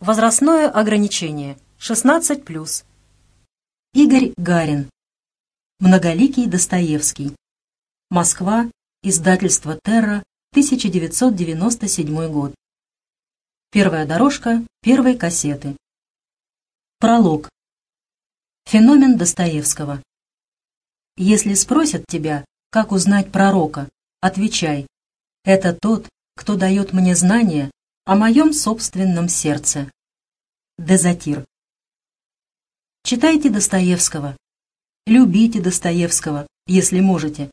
Возрастное ограничение 16+. Игорь Гарин. Многоликий Достоевский. Москва. Издательство «Терра», 1997 год. Первая дорожка первой кассеты. Пролог. Феномен Достоевского. Если спросят тебя, как узнать пророка, отвечай. Это тот, кто дает мне знания о моем собственном сердце. Дезатир. Читайте Достоевского. Любите Достоевского, если можете.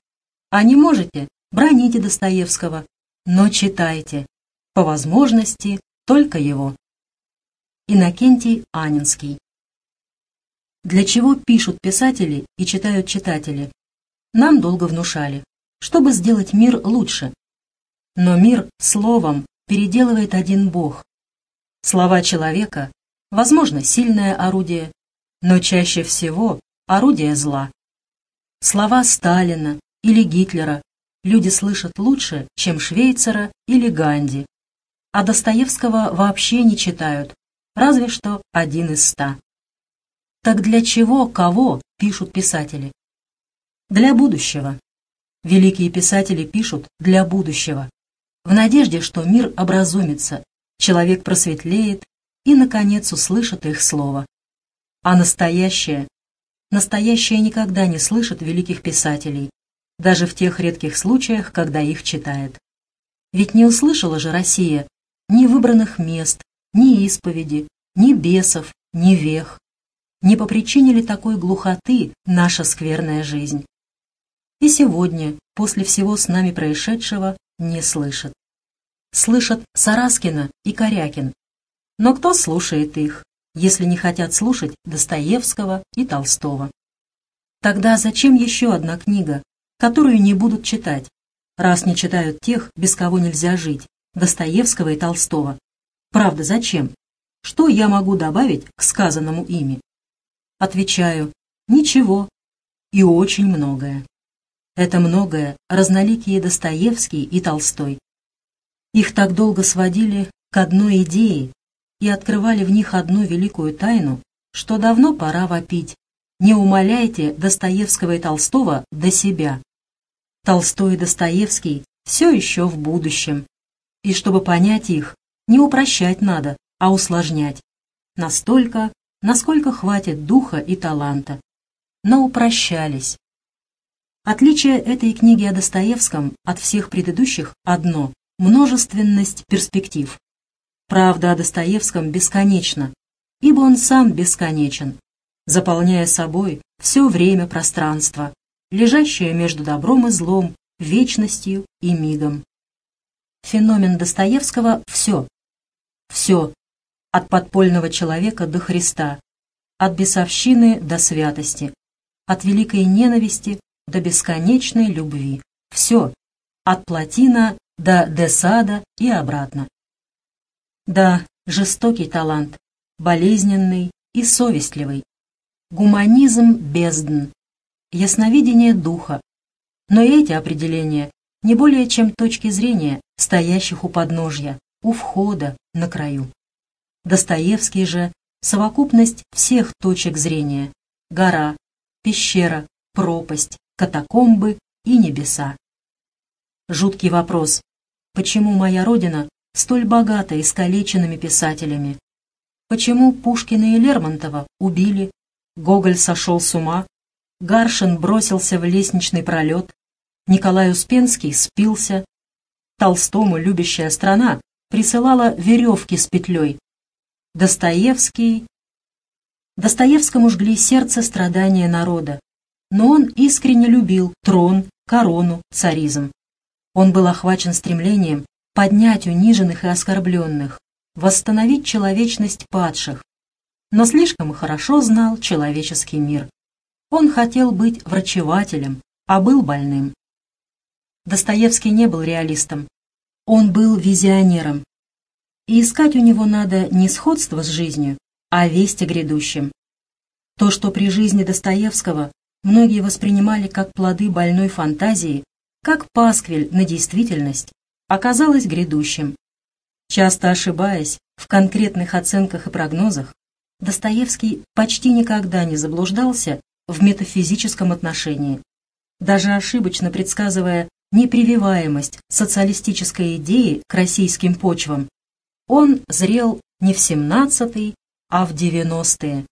А не можете, броните Достоевского, но читайте. По возможности, только его. Иннокентий Анинский. Для чего пишут писатели и читают читатели? Нам долго внушали, чтобы сделать мир лучше. Но мир словом переделывает один Бог. Слова человека, возможно, сильное орудие, но чаще всего орудие зла. Слова Сталина или Гитлера люди слышат лучше, чем Швейцара или Ганди, а Достоевского вообще не читают, разве что один из ста. Так для чего, кого пишут писатели? Для будущего. Великие писатели пишут для будущего, в надежде, что мир образумится, человек просветлеет и, наконец, услышит их слово. А настоящее? Настоящее никогда не слышит великих писателей, даже в тех редких случаях, когда их читает. Ведь не услышала же Россия ни выбранных мест, ни исповеди, ни бесов, ни вех. Не по причине ли такой глухоты наша скверная жизнь? И сегодня, после всего с нами происшедшего, не слышат. Слышат Сараскина и Корякин. Но кто слушает их? если не хотят слушать Достоевского и Толстого. Тогда зачем еще одна книга, которую не будут читать, раз не читают тех, без кого нельзя жить, Достоевского и Толстого? Правда, зачем? Что я могу добавить к сказанному ими? Отвечаю, ничего и очень многое. Это многое разноликие Достоевский и Толстой. Их так долго сводили к одной идее, и открывали в них одну великую тайну, что давно пора вопить. Не умоляйте Достоевского и Толстого до себя. Толстой и Достоевский все еще в будущем. И чтобы понять их, не упрощать надо, а усложнять. Настолько, насколько хватит духа и таланта. Но упрощались. Отличие этой книги о Достоевском от всех предыдущих одно – множественность перспектив. Правда о Достоевском бесконечна, ибо он сам бесконечен, заполняя собой все время пространство, лежащее между добром и злом, вечностью и мигом. Феномен Достоевского — все. Все. От подпольного человека до Христа, от бесовщины до святости, от великой ненависти до бесконечной любви. Все. От плотина до Десада и обратно. Да, жестокий талант, болезненный и совестливый. Гуманизм бездн, ясновидение духа. Но эти определения не более чем точки зрения, стоящих у подножья, у входа, на краю. Достоевский же — совокупность всех точек зрения. Гора, пещера, пропасть, катакомбы и небеса. Жуткий вопрос. Почему моя родина столь богата искалеченными писателями? Почему Пушкина и Лермонтова убили, Гоголь сошел с ума, Гаршин бросился в лестничный пролет, Николай Успенский спился, Толстому любящая страна присылала веревки с петлей, Достоевский... Достоевскому жгли сердце страдания народа, но он искренне любил трон, корону, царизм. Он был охвачен стремлением поднять униженных и оскорбленных, восстановить человечность падших, но слишком хорошо знал человеческий мир. Он хотел быть врачевателем, а был больным. Достоевский не был реалистом, он был визионером. И искать у него надо не сходство с жизнью, а весть о грядущем. То, что при жизни Достоевского многие воспринимали как плоды больной фантазии, как пасквиль на действительность, оказалось грядущим. Часто ошибаясь в конкретных оценках и прогнозах, Достоевский почти никогда не заблуждался в метафизическом отношении, даже ошибочно предсказывая непрививаемость социалистической идеи к российским почвам, он зрел не в 17-е, а в 90-е.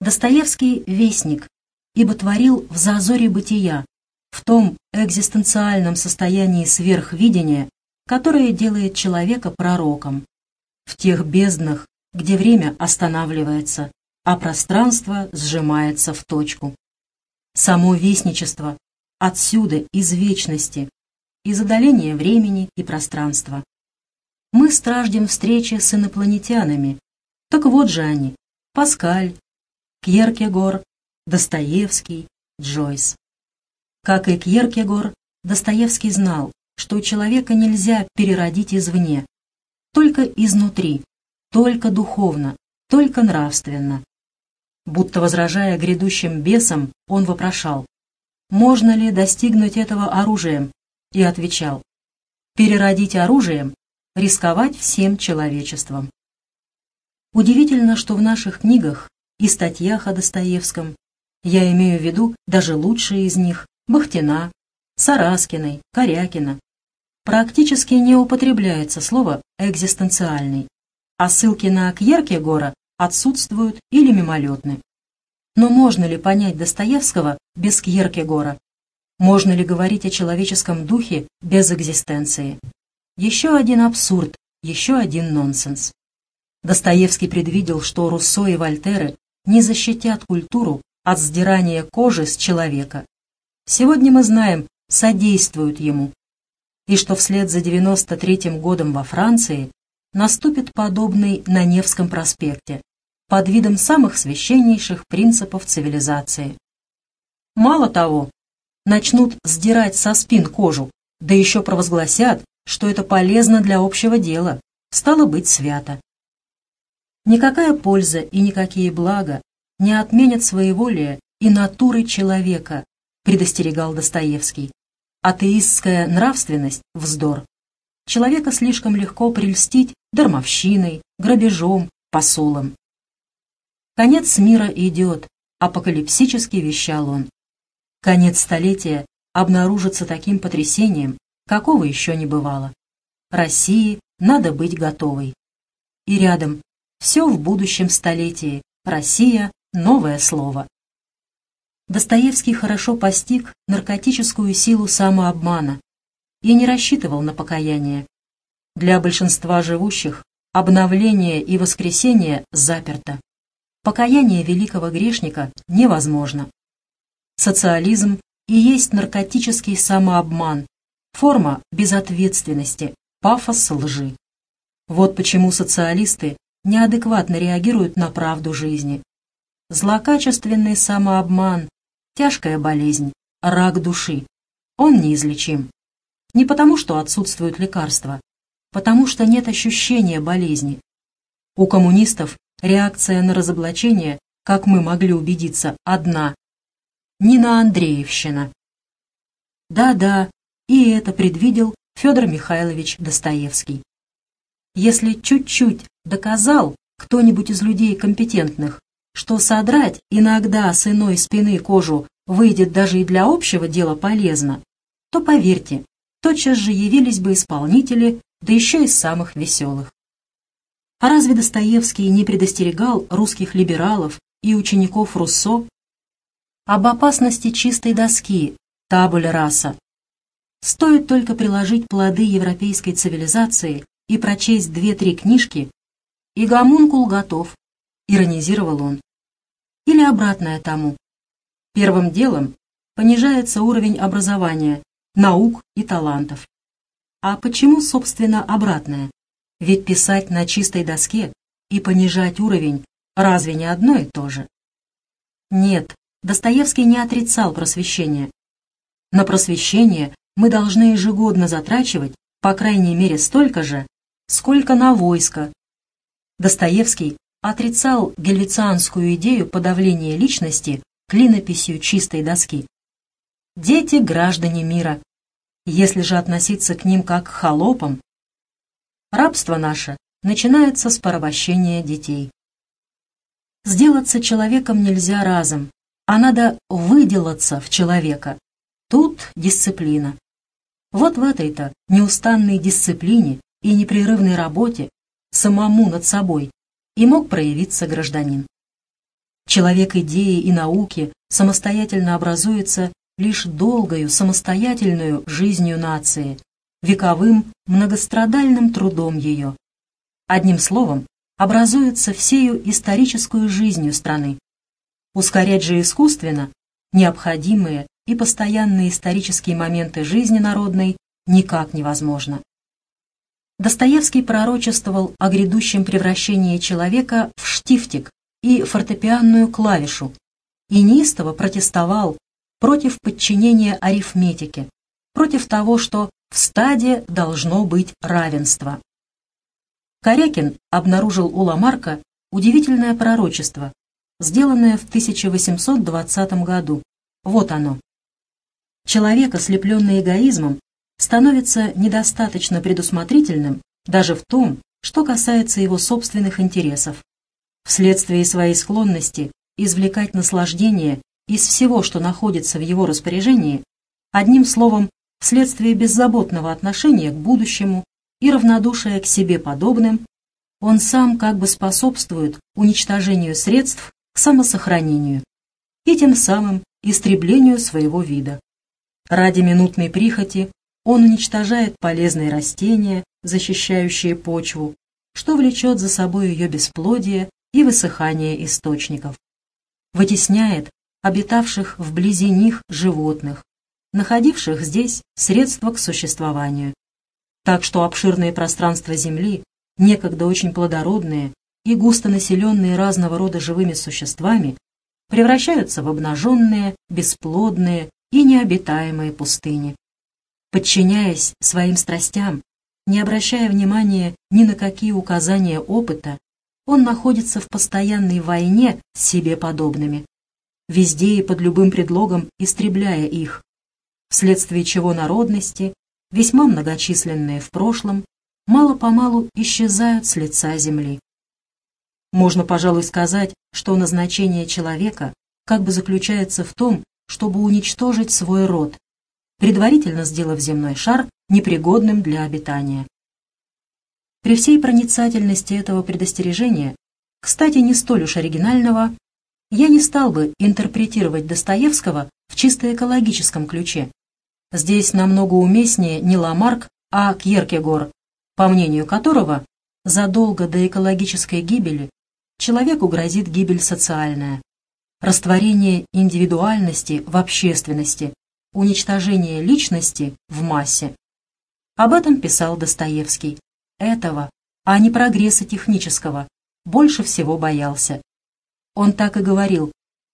Достоевский — вестник, ибо творил в зазоре бытия, в том экзистенциальном состоянии сверхвидения, которое делает человека пророком, в тех безднах, где время останавливается, а пространство сжимается в точку. Само вестничество отсюда, из вечности, из одоления времени и пространства. Мы страждем встречи с инопланетянами. Так вот же они, Паскаль, Кьеркегор, Достоевский, Джойс. Как и Кьеркегор, Достоевский знал, что человека нельзя переродить извне, только изнутри, только духовно, только нравственно. Будто возражая грядущим бесам, он вопрошал, можно ли достигнуть этого оружием, и отвечал, переродить оружием, рисковать всем человечеством. Удивительно, что в наших книгах и статьях о Достоевском, я имею в виду даже лучшие из них, Бахтина, Сараскиной, Корякина, практически не употребляется слово «экзистенциальный», а ссылки на Кьеркегора отсутствуют или мимолетны. Но можно ли понять Достоевского без Кьеркегора? Можно ли говорить о человеческом духе без экзистенции? Еще один абсурд, еще один нонсенс. Достоевский предвидел, что Руссо и Вольтеры не защитят культуру от сдирания кожи с человека. Сегодня мы знаем, содействуют ему, и что вслед за 93-м годом во Франции наступит подобный на Невском проспекте, под видом самых священнейших принципов цивилизации. Мало того, начнут сдирать со спин кожу, да еще провозгласят, что это полезно для общего дела, стало быть свято. Никакая польза и никакие блага не отменят своеволие и натуры человека, предостерегал Достоевский. Атеистская нравственность – вздор. Человека слишком легко прельстить дармовщиной, грабежом, посулом. Конец мира идет, апокалипсически вещал он. Конец столетия обнаружится таким потрясением, какого еще не бывало. России надо быть готовой. И рядом все в будущем столетии. Россия — новое слово. Достоевский хорошо постиг наркотическую силу самообмана и не рассчитывал на покаяние. Для большинства живущих обновление и воскресение заперто. Покаяние великого грешника невозможно. Социализм и есть наркотический самообман, форма безответственности, пафос лжи. Вот почему социалисты неадекватно реагируют на правду жизни. Злокачественный самообман Тяжкая болезнь, рак души. Он неизлечим. Не потому, что отсутствуют лекарства, потому что нет ощущения болезни. У коммунистов реакция на разоблачение, как мы могли убедиться, одна. Нина Андреевщина. Да-да, и это предвидел Федор Михайлович Достоевский. Если чуть-чуть доказал кто-нибудь из людей компетентных, что содрать иногда с иной спины кожу выйдет даже и для общего дела полезно, то, поверьте, тотчас же явились бы исполнители, да еще из самых веселых. А разве Достоевский не предостерегал русских либералов и учеников Руссо об опасности чистой доски, табуля раса? Стоит только приложить плоды европейской цивилизации и прочесть две-три книжки, и гомункул готов, иронизировал он. Или обратное тому. Первым делом понижается уровень образования, наук и талантов. А почему, собственно, обратное? Ведь писать на чистой доске и понижать уровень разве не одно и то же? Нет, Достоевский не отрицал просвещение. На просвещение мы должны ежегодно затрачивать по крайней мере столько же, сколько на войско. Достоевский отрицал гельвицианскую идею подавления личности клинописью чистой доски. Дети – граждане мира. Если же относиться к ним как к холопам, Рабство наше начинается с порабощения детей. Сделаться человеком нельзя разом, а надо выделаться в человека. Тут дисциплина. Вот в этой-то неустанной дисциплине и непрерывной работе самому над собой и мог проявиться гражданин. Человек идеи и науки самостоятельно образуется лишь долгою самостоятельную жизнью нации, вековым многострадальным трудом ее. Одним словом, образуется всею историческую жизнью страны. Ускорять же искусственно необходимые и постоянные исторические моменты жизни народной никак невозможно. Достоевский пророчествовал о грядущем превращении человека в штифтик и фортепианную клавишу и неистово протестовал против подчинения арифметике, против того, что в стаде должно быть равенство. Корякин обнаружил у Ламарка удивительное пророчество, сделанное в 1820 году. Вот оно. Человек, ослепленный эгоизмом, становится недостаточно предусмотрительным даже в том, что касается его собственных интересов. Вследствие своей склонности извлекать наслаждение из всего, что находится в его распоряжении, одним словом, вследствие беззаботного отношения к будущему и равнодушия к себе подобным, он сам как бы способствует уничтожению средств к самосохранению и тем самым истреблению своего вида. Ради минутной прихоти он уничтожает полезные растения, защищающие почву, что влечет за собой ее бесплодие и высыхание источников. Вытесняет обитавших вблизи них животных, находивших здесь средства к существованию. Так что обширные пространства Земли, некогда очень плодородные и густонаселенные разного рода живыми существами, превращаются в обнаженные, бесплодные и необитаемые пустыни. Подчиняясь своим страстям, не обращая внимания ни на какие указания опыта, он находится в постоянной войне с себе подобными, везде и под любым предлогом истребляя их, вследствие чего народности, весьма многочисленные в прошлом, мало-помалу исчезают с лица земли. Можно, пожалуй, сказать, что назначение человека как бы заключается в том, чтобы уничтожить свой род, предварительно сделав земной шар непригодным для обитания. При всей проницательности этого предостережения, кстати, не столь уж оригинального, я не стал бы интерпретировать Достоевского в чисто экологическом ключе. Здесь намного уместнее не Ламарк, а Кьеркегор, по мнению которого задолго до экологической гибели человеку грозит гибель социальная растворение индивидуальности в общественности, уничтожение личности в массе. Об этом писал Достоевский. Этого, а не прогресса технического, больше всего боялся. Он так и говорил,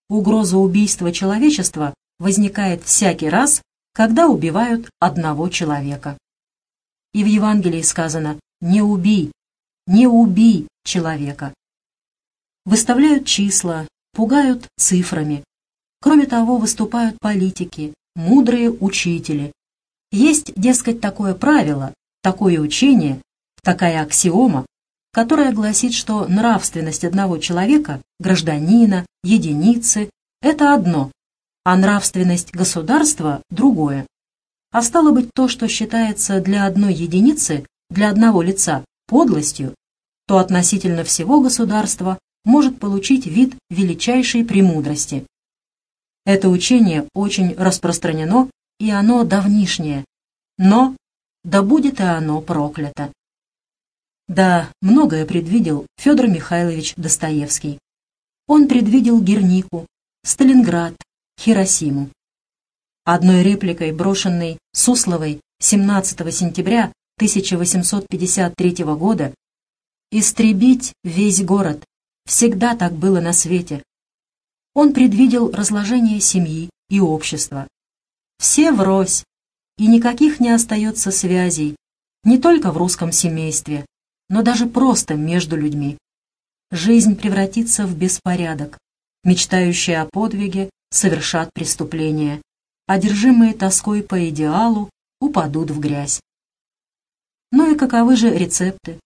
угроза убийства человечества возникает всякий раз, когда убивают одного человека. И в Евангелии сказано «не убий, не убий человека». Выставляют числа, пугают цифрами. Кроме того, выступают политики, мудрые учители. Есть, дескать, такое правило, такое учение, такая аксиома, которая гласит, что нравственность одного человека, гражданина, единицы – это одно, а нравственность государства – другое. А стало быть, то, что считается для одной единицы, для одного лица подлостью, то относительно всего государства может получить вид величайшей премудрости. Это учение очень распространено, и оно давнишнее, но да будет и оно проклято. Да, многое предвидел Федор Михайлович Достоевский. Он предвидел Гернику, Сталинград, Хиросиму. Одной репликой, брошенной Сусловой 17 сентября 1853 года, «Истребить весь город, Всегда так было на свете. Он предвидел разложение семьи и общества. Все врозь, и никаких не остается связей, не только в русском семействе, но даже просто между людьми. Жизнь превратится в беспорядок. Мечтающие о подвиге совершат преступления. Одержимые тоской по идеалу упадут в грязь. Ну и каковы же рецепты?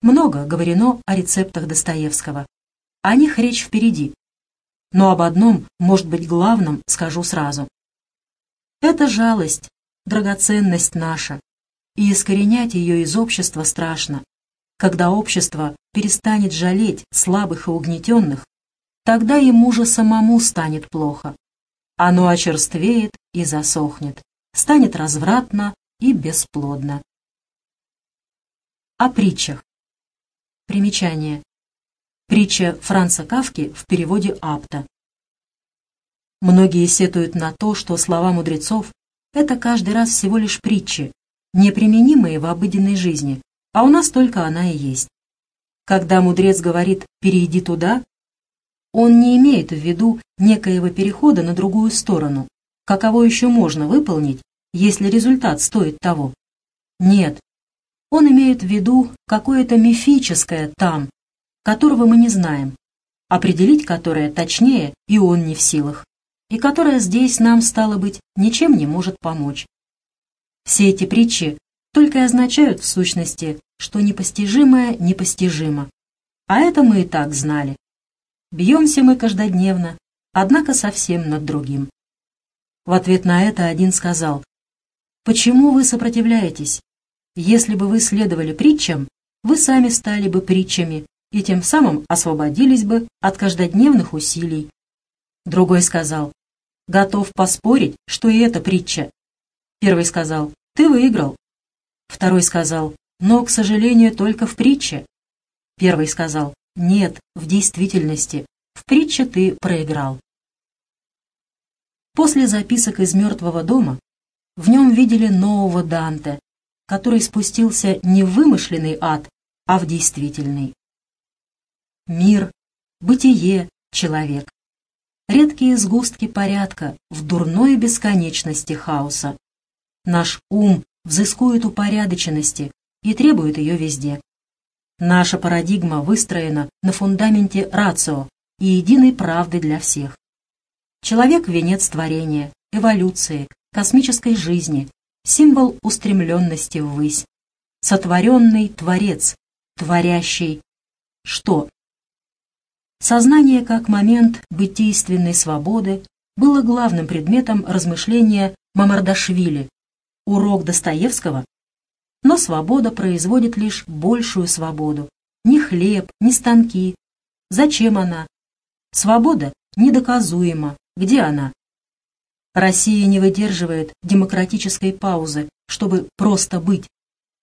Много говорено о рецептах Достоевского. О них речь впереди. Но об одном, может быть, главном, скажу сразу. Это жалость, драгоценность наша, и искоренять ее из общества страшно. Когда общество перестанет жалеть слабых и угнетенных, тогда ему же самому станет плохо. Оно очерствеет и засохнет, станет развратно и бесплодно. О притчах. Примечание. Притча Франца Кавки в переводе Апта. Многие сетуют на то, что слова мудрецов — это каждый раз всего лишь притчи, неприменимые в обыденной жизни, а у нас только она и есть. Когда мудрец говорит «перейди туда», он не имеет в виду некоего перехода на другую сторону, каково еще можно выполнить, если результат стоит того. Нет, он имеет в виду какое-то мифическое там, которого мы не знаем, определить которое точнее и он не в силах, и которое здесь нам, стало быть, ничем не может помочь. Все эти притчи только и означают в сущности, что непостижимое непостижимо. А это мы и так знали. Бьемся мы каждодневно, однако совсем над другим. В ответ на это один сказал, «Почему вы сопротивляетесь? Если бы вы следовали притчам, вы сами стали бы притчами и тем самым освободились бы от каждодневных усилий». Другой сказал, «Готов поспорить, что и это притча». Первый сказал, «Ты выиграл». Второй сказал, «Но, к сожалению, только в притче». Первый сказал, «Нет, в действительности, в притче ты проиграл». После записок из «Мертвого дома» в нем видели нового Данте, который спустился не в вымышленный ад, а в действительный. Мир, бытие, человек. Редкие сгустки порядка в дурной бесконечности хаоса. Наш ум взыскует упорядоченности и требует ее везде. Наша парадигма выстроена на фундаменте рацио и единой правды для всех. Человек — венец творения, эволюции, космической жизни, символ устремленности ввысь. Сотворенный Творец, творящий что? Сознание как момент бытийственной свободы было главным предметом размышления Мамардашвили, урок Достоевского. Но свобода производит лишь большую свободу. Ни хлеб, ни станки. Зачем она? Свобода недоказуема. Где она? Россия не выдерживает демократической паузы, чтобы просто быть.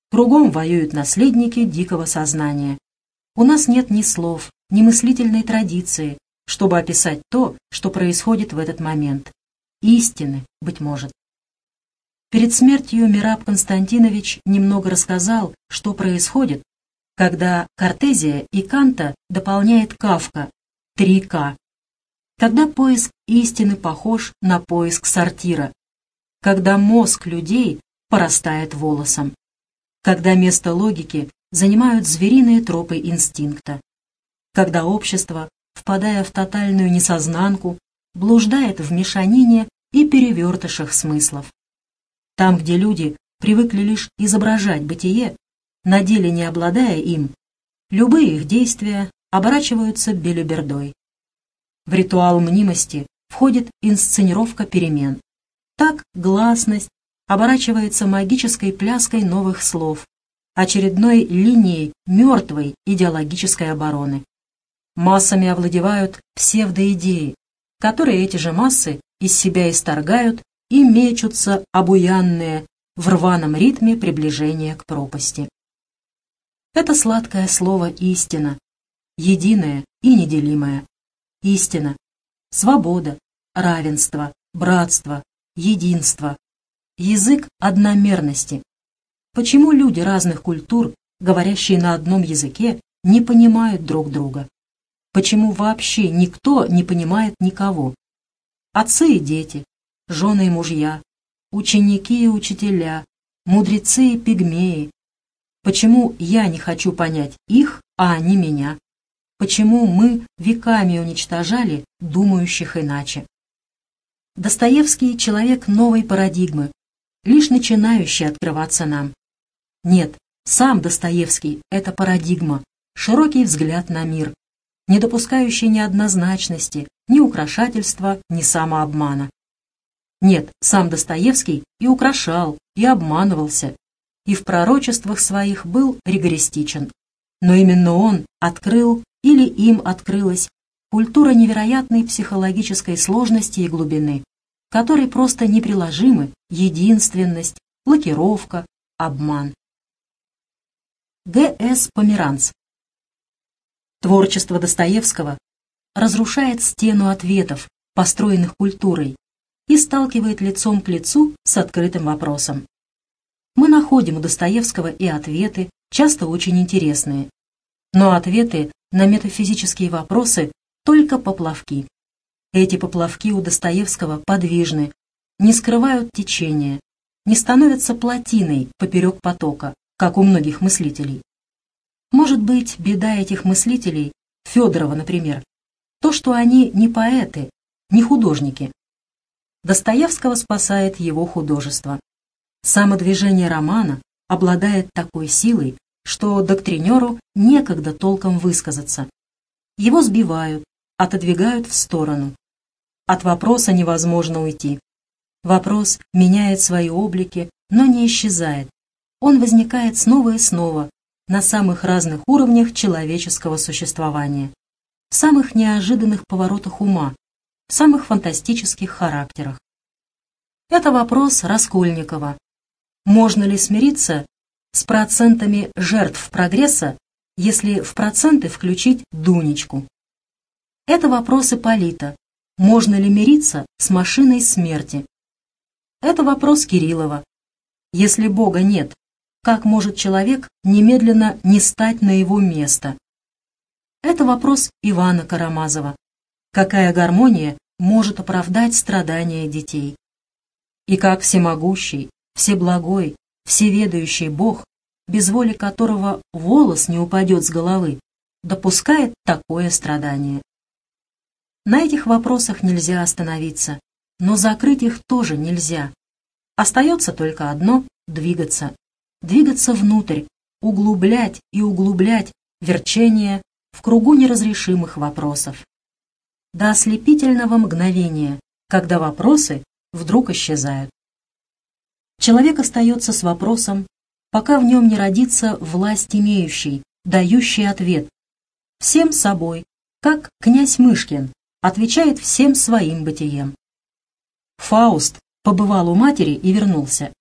Кругом воюют наследники дикого сознания. У нас нет ни слов, ни мыслительной традиции, чтобы описать то, что происходит в этот момент. Истины, быть может. Перед смертью Мираб Константинович немного рассказал, что происходит, когда Картезия и Канта дополняет Кавка, 3К. Когда поиск истины похож на поиск сортира. Когда мозг людей порастает волосом. Когда место логики занимают звериные тропы инстинкта. Когда общество, впадая в тотальную несознанку, блуждает в мешанине и перевертышах смыслов. Там, где люди привыкли лишь изображать бытие, на деле не обладая им, любые их действия оборачиваются белюбердой. В ритуал мнимости входит инсценировка перемен. Так гласность оборачивается магической пляской новых слов, очередной линией мертвой идеологической обороны. Массами овладевают псевдоидеи, которые эти же массы из себя исторгают и мечутся обуянные в рваном ритме приближения к пропасти. Это сладкое слово «истина», единое и неделимое. Истина, свобода, равенство, братство, единство. Язык одномерности. Почему люди разных культур, говорящие на одном языке, не понимают друг друга? Почему вообще никто не понимает никого? Отцы и дети, жены и мужья, ученики и учителя, мудрецы и пигмеи. Почему я не хочу понять их, а они меня? Почему мы веками уничтожали думающих иначе? Достоевский — человек новой парадигмы, лишь начинающий открываться нам. Нет, Сам Достоевский — это парадигма, широкий взгляд на мир, не допускающий ни однозначности, ни украшательства, ни самообмана. Нет, сам Достоевский и украшал, и обманывался, и в пророчествах своих был ригористичен. Но именно он открыл или им открылась культура невероятной психологической сложности и глубины, которой просто неприложимы единственность, лакировка, обман. Г.С. Померанц Творчество Достоевского разрушает стену ответов, построенных культурой, и сталкивает лицом к лицу с открытым вопросом. Мы находим у Достоевского и ответы, часто очень интересные. Но ответы на метафизические вопросы только поплавки. Эти поплавки у Достоевского подвижны, не скрывают течения, не становятся плотиной поперек потока, как у многих мыслителей. Может быть, беда этих мыслителей, Федорова, например, то, что они не поэты, не художники. Достоевского спасает его художество. Самодвижение романа обладает такой силой, что доктринеру некогда толком высказаться. Его сбивают, отодвигают в сторону. От вопроса невозможно уйти. Вопрос меняет свои облики, но не исчезает. Он возникает снова и снова на самых разных уровнях человеческого существования, в самых неожиданных поворотах ума, в самых фантастических характерах. Это вопрос Раскольникова. Можно ли смириться с процентами жертв прогресса, если в проценты включить Дунечку? Это вопрос Ипполита. Можно ли мириться с машиной смерти? Это вопрос Кириллова. Если Бога нет, как может человек немедленно не стать на его место? Это вопрос Ивана Карамазова. Какая гармония может оправдать страдания детей? И как всемогущий, всеблагой, всеведающий Бог, без воли которого волос не упадет с головы, допускает такое страдание? На этих вопросах нельзя остановиться, но закрыть их тоже нельзя. Остается только одно — двигаться. Двигаться внутрь, углублять и углублять верчение в кругу неразрешимых вопросов. До ослепительного мгновения, когда вопросы вдруг исчезают. Человек остается с вопросом, пока в нем не родится власть имеющий, дающий ответ. Всем собой, как князь Мышкин, отвечает всем своим бытием. Фауст побывал у матери и вернулся.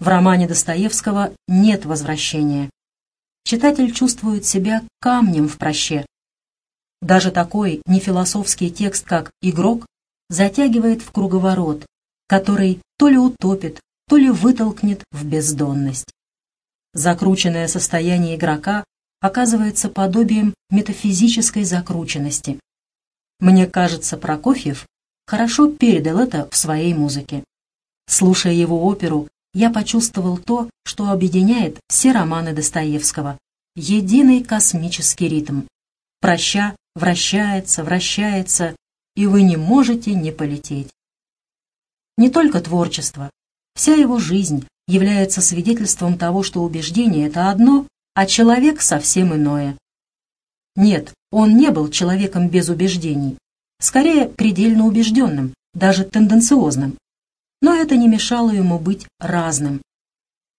В романе Достоевского нет возвращения. Читатель чувствует себя камнем в проще. Даже такой нефилософский текст, как «Игрок», затягивает в круговорот, который то ли утопит, то ли вытолкнет в бездонность. Закрученное состояние игрока оказывается подобием метафизической закрученности. Мне кажется, Прокофьев хорошо передал это в своей музыке. Слушая его оперу, я почувствовал то, что объединяет все романы Достоевского — единый космический ритм. Проща вращается, вращается, и вы не можете не полететь. Не только творчество, вся его жизнь является свидетельством того, что убеждение — это одно, а человек — совсем иное. Нет, он не был человеком без убеждений, скорее предельно убежденным, даже тенденциозным. Но это не мешало ему быть разным.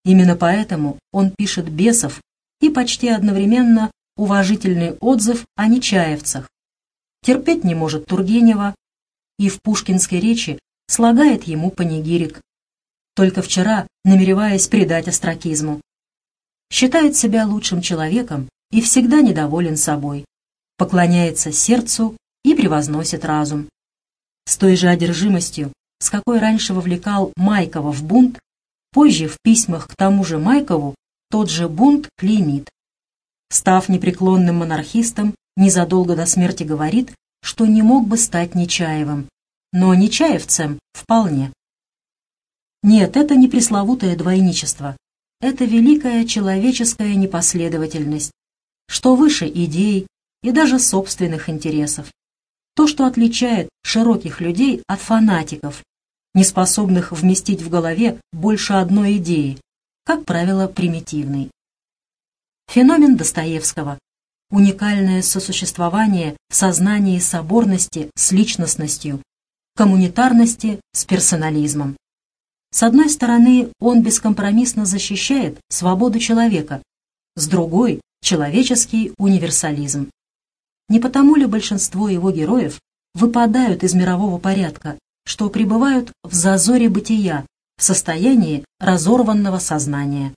Именно поэтому он пишет «Бесов» и почти одновременно уважительный отзыв о нечаевцах. Терпеть не может Тургенева и в пушкинской речи слагает ему панигирик. Только вчера, намереваясь предать остракизму. Считает себя лучшим человеком и всегда недоволен собой. Поклоняется сердцу и превозносит разум. С той же одержимостью, с какой раньше вовлекал Майкова в бунт, позже в письмах к тому же Майкову тот же бунт клеймит. Став непреклонным монархистом, незадолго до смерти говорит, что не мог бы стать Нечаевым, но Нечаевцем вполне. Нет, это не пресловутое двойничество, это великая человеческая непоследовательность, что выше идей и даже собственных интересов. То, что отличает широких людей от фанатиков, не способных вместить в голове больше одной идеи, как правило, примитивной. феномен Достоевского, уникальное сосуществование в сознании соборности с личностностью, коммунитарности с персонализмом. С одной стороны, он бескомпромиссно защищает свободу человека, с другой – человеческий универсализм. Не потому ли большинство его героев выпадают из мирового порядка, что пребывают в зазоре бытия, в состоянии разорванного сознания?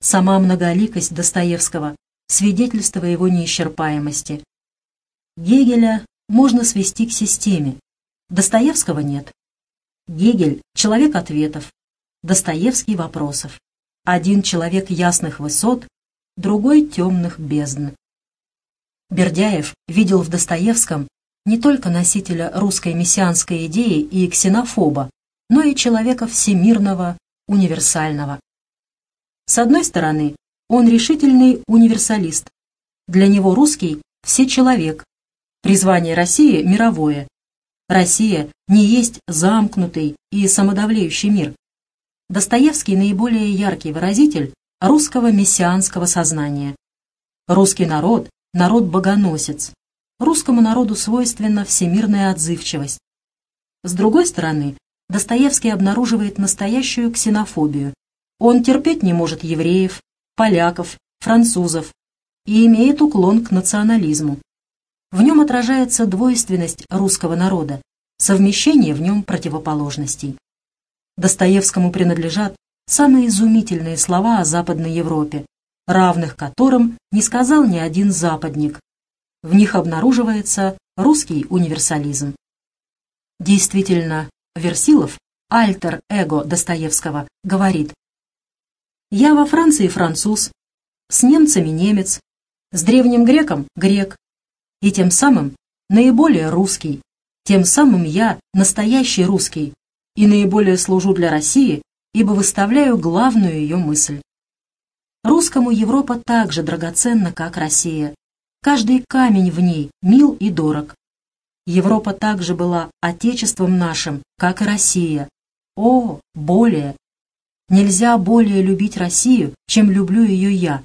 Сама многоликость Достоевского – свидетельство его неисчерпаемости. Гегеля можно свести к системе, Достоевского нет. Гегель – человек ответов, Достоевский – вопросов. Один человек ясных высот, другой – темных бездн. Бердяев видел в Достоевском не только носителя русской мессианской идеи и ксенофоба, но и человека всемирного, универсального. С одной стороны, он решительный универсалист. Для него русский – все человек. Призвание России – мировое, Россия не есть замкнутый и самодавлеющий мир. Достоевский наиболее яркий выразитель русского мессианского сознания. Русский народ – народ-богоносец. Русскому народу свойственна всемирная отзывчивость. С другой стороны, Достоевский обнаруживает настоящую ксенофобию. Он терпеть не может евреев, поляков, французов и имеет уклон к национализму. В нем отражается двойственность русского народа, совмещение в нем противоположностей. Достоевскому принадлежат самые изумительные слова о Западной Европе, равных которым не сказал ни один западник. В них обнаруживается русский универсализм. Действительно, Версилов, альтер-эго Достоевского, говорит «Я во Франции француз, с немцами немец, с древним греком грек, и тем самым наиболее русский. Тем самым я настоящий русский и наиболее служу для России, ибо выставляю главную ее мысль. Русскому Европа так же драгоценна, как Россия. Каждый камень в ней мил и дорог. Европа также была отечеством нашим, как и Россия. О, более! Нельзя более любить Россию, чем люблю ее я.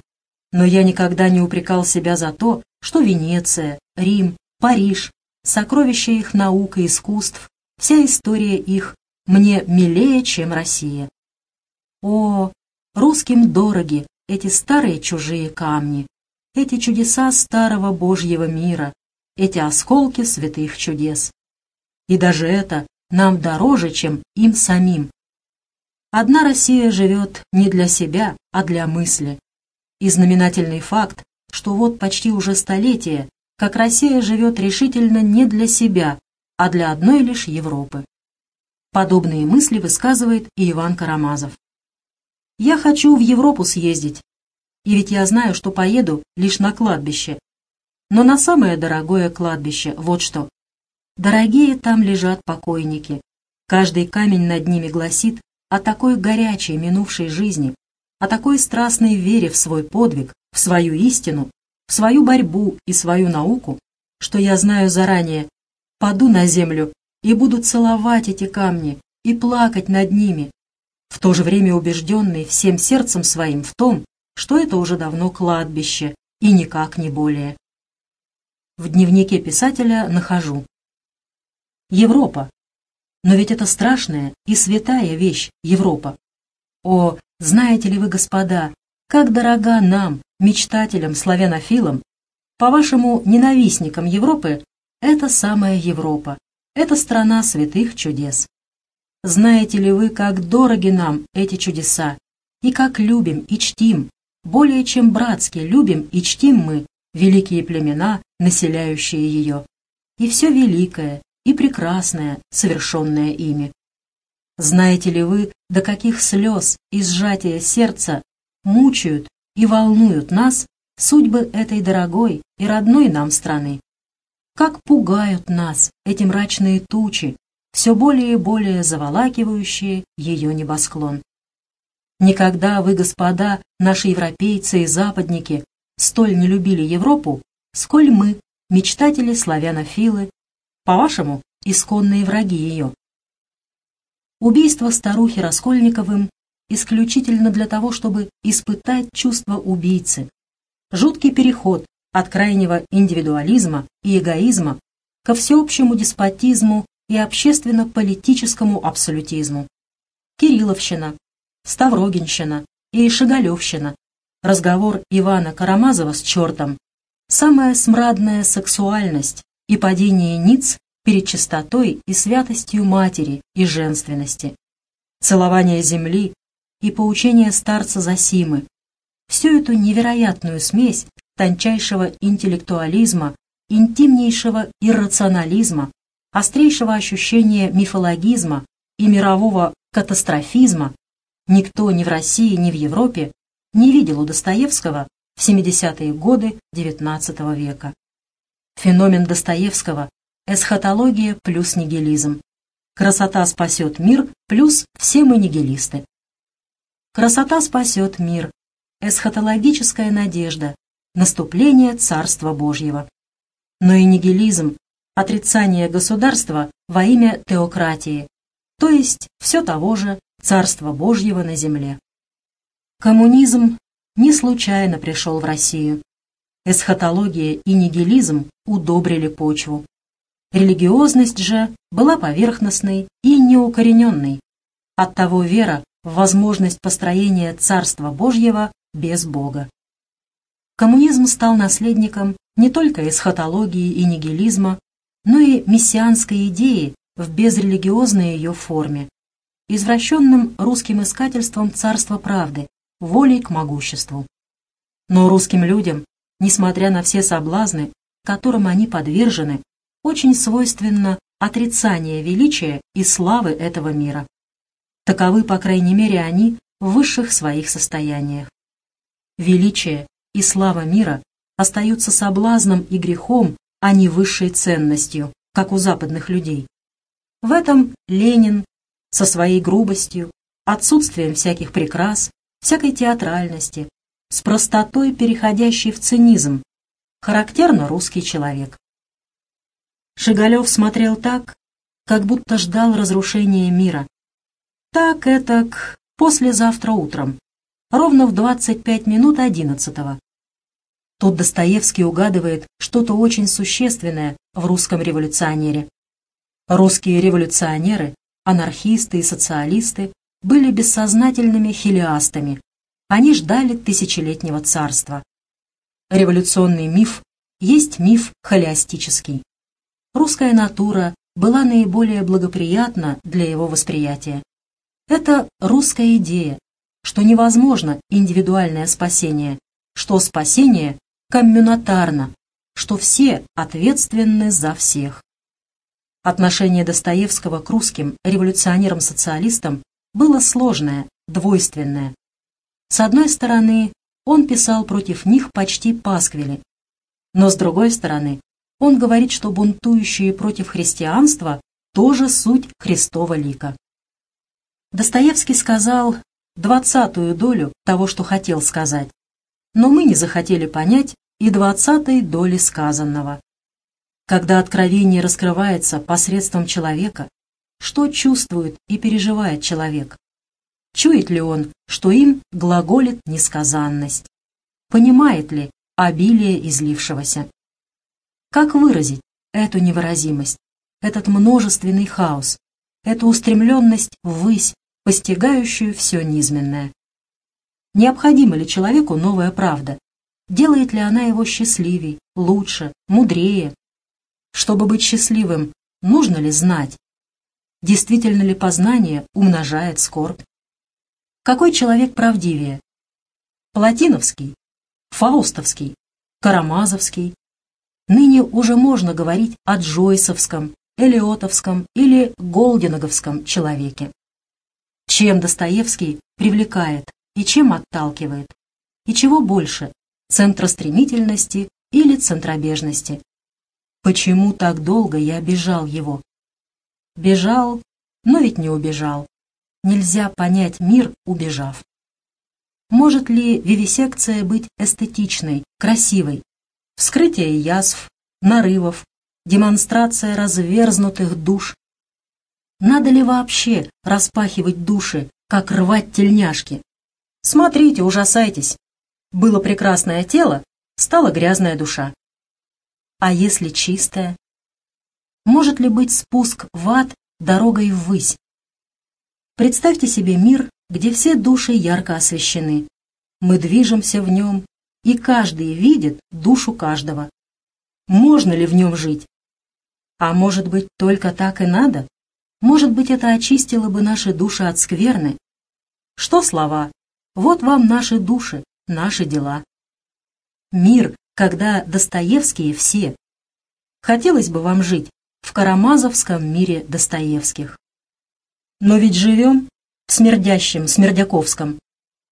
Но я никогда не упрекал себя за то, что Венеция, Рим, Париж, сокровища их наук и искусств, вся история их мне милее, чем Россия. О, русским дороги эти старые чужие камни, эти чудеса старого Божьего мира, эти осколки святых чудес. И даже это нам дороже, чем им самим. Одна Россия живет не для себя, а для мысли. И знаменательный факт, что вот почти уже столетие, как Россия живет решительно не для себя, а для одной лишь Европы. Подобные мысли высказывает и Иван Карамазов. «Я хочу в Европу съездить, и ведь я знаю, что поеду лишь на кладбище. Но на самое дорогое кладбище, вот что. Дорогие там лежат покойники. Каждый камень над ними гласит о такой горячей минувшей жизни, о такой страстной вере в свой подвиг, в свою истину, в свою борьбу и свою науку, что я знаю заранее, паду на землю и буду целовать эти камни и плакать над ними, в то же время убежденный всем сердцем своим в том, что это уже давно кладбище и никак не более. В дневнике писателя нахожу. Европа. Но ведь это страшная и святая вещь, Европа. О, знаете ли вы, господа, как дорога нам, мечтателям, славянофилам, по-вашему, ненавистникам Европы, это самая Европа, это страна святых чудес. Знаете ли вы, как дороги нам эти чудеса, и как любим и чтим, более чем братски любим и чтим мы, великие племена, населяющие ее, и все великое и прекрасное, совершенное ими. Знаете ли вы, до каких слез и сжатия сердца мучают и волнуют нас судьбы этой дорогой и родной нам страны. Как пугают нас эти мрачные тучи, все более и более заволакивающие ее небосклон. Никогда вы, господа, наши европейцы и западники, столь не любили Европу, сколь мы, мечтатели славянофилы, по-вашему, исконные враги ее. Убийство старухи Раскольниковым исключительно для того, чтобы испытать чувство убийцы, жуткий переход от крайнего индивидуализма и эгоизма ко всеобщему деспотизму и общественно-политическому абсолютизму. Кирилловщина, Ставрогинщина и Шигалевщина, разговор Ивана Карамазова с чертом, самая смрадная сексуальность и падение ниц перед чистотой и святостью матери и женственности, целование земли и поучение старца Засимы, всю эту невероятную смесь тончайшего интеллектуализма, интимнейшего иррационализма, острейшего ощущения мифологизма и мирового катастрофизма никто ни в России, ни в Европе не видел у Достоевского в 70-е годы XIX века. Феномен Достоевского – эсхатология плюс нигилизм. Красота спасет мир плюс все мы нигилисты. Красота спасет мир. Эсхатологическая надежда. Наступление Царства Божьего. Но и нигилизм – отрицание государства во имя теократии, то есть все того же Царства Божьего на земле. Коммунизм не случайно пришел в Россию. Эсхатология и нигилизм удобрили почву. Религиозность же была поверхностной и неукорененной. Оттого вера в возможность построения Царства Божьего без Бога. Коммунизм стал наследником не только эсхатологии и нигилизма, но и мессианской идеи в безрелигиозной ее форме, извращенным русским искательством царства правды, волей к могуществу. Но русским людям, несмотря на все соблазны, которым они подвержены, очень свойственно отрицание величия и славы этого мира. Таковы, по крайней мере, они в высших своих состояниях. Величие и слава мира остаются соблазном и грехом, а не высшей ценностью, как у западных людей. В этом Ленин со своей грубостью, отсутствием всяких прикрас, всякой театральности, с простотой, переходящей в цинизм, характерно русский человек. Шигалев смотрел так, как будто ждал разрушения мира. Так это к послезавтра утром, ровно в 25 минут одиннадцатого. Тут Достоевский угадывает что-то очень существенное в русском революционере. Русские революционеры, анархисты и социалисты были бессознательными хилиастами. Они ждали тысячелетнего царства. Революционный миф есть миф холиастический. Русская натура была наиболее благоприятна для его восприятия. Это русская идея, что невозможно индивидуальное спасение, что спасение коммунатарно, что все ответственны за всех. Отношение Достоевского к русским революционерам-социалистам было сложное, двойственное. С одной стороны, он писал против них почти пасквили, но с другой стороны, он говорит, что бунтующие против христианства тоже суть Христова лика. Достоевский сказал двадцатую долю того, что хотел сказать, но мы не захотели понять и двадцатой доли сказанного. Когда откровение раскрывается посредством человека, что чувствует и переживает человек? Чует ли он, что им глаголит несказанность? Понимает ли обилие излившегося? Как выразить эту невыразимость, этот множественный хаос, эту устремленность ввысь, постигающую все низменное? Необходима ли человеку новая правда? Делает ли она его счастливей, лучше, мудрее, чтобы быть счастливым, нужно ли знать? Действительно ли познание умножает скорбь? Какой человек правдивее? Платиновский, Фаустовский, Карамазовский? Ныне уже можно говорить о Джойсовском, Элиотовском или Голдиноговском человеке. Чем Достоевский привлекает и чем отталкивает? И чего больше – центростремительности или центробежности? Почему так долго я бежал его? Бежал, но ведь не убежал. Нельзя понять мир, убежав. Может ли вивисекция быть эстетичной, красивой? Вскрытие язв, нарывов, демонстрация разверзнутых душ. Надо ли вообще распахивать души, как рвать тельняшки? Смотрите, ужасайтесь. Было прекрасное тело, стала грязная душа. А если чистая? Может ли быть спуск в ад дорогой ввысь? Представьте себе мир, где все души ярко освещены. Мы движемся в нем, и каждый видит душу каждого. Можно ли в нем жить? А может быть, только так и надо? Может быть, это очистило бы наши души от скверны? Что слова? Вот вам наши души, наши дела. Мир, когда Достоевские все. Хотелось бы вам жить в Карамазовском мире Достоевских. Но ведь живем в смердящем Смердяковском,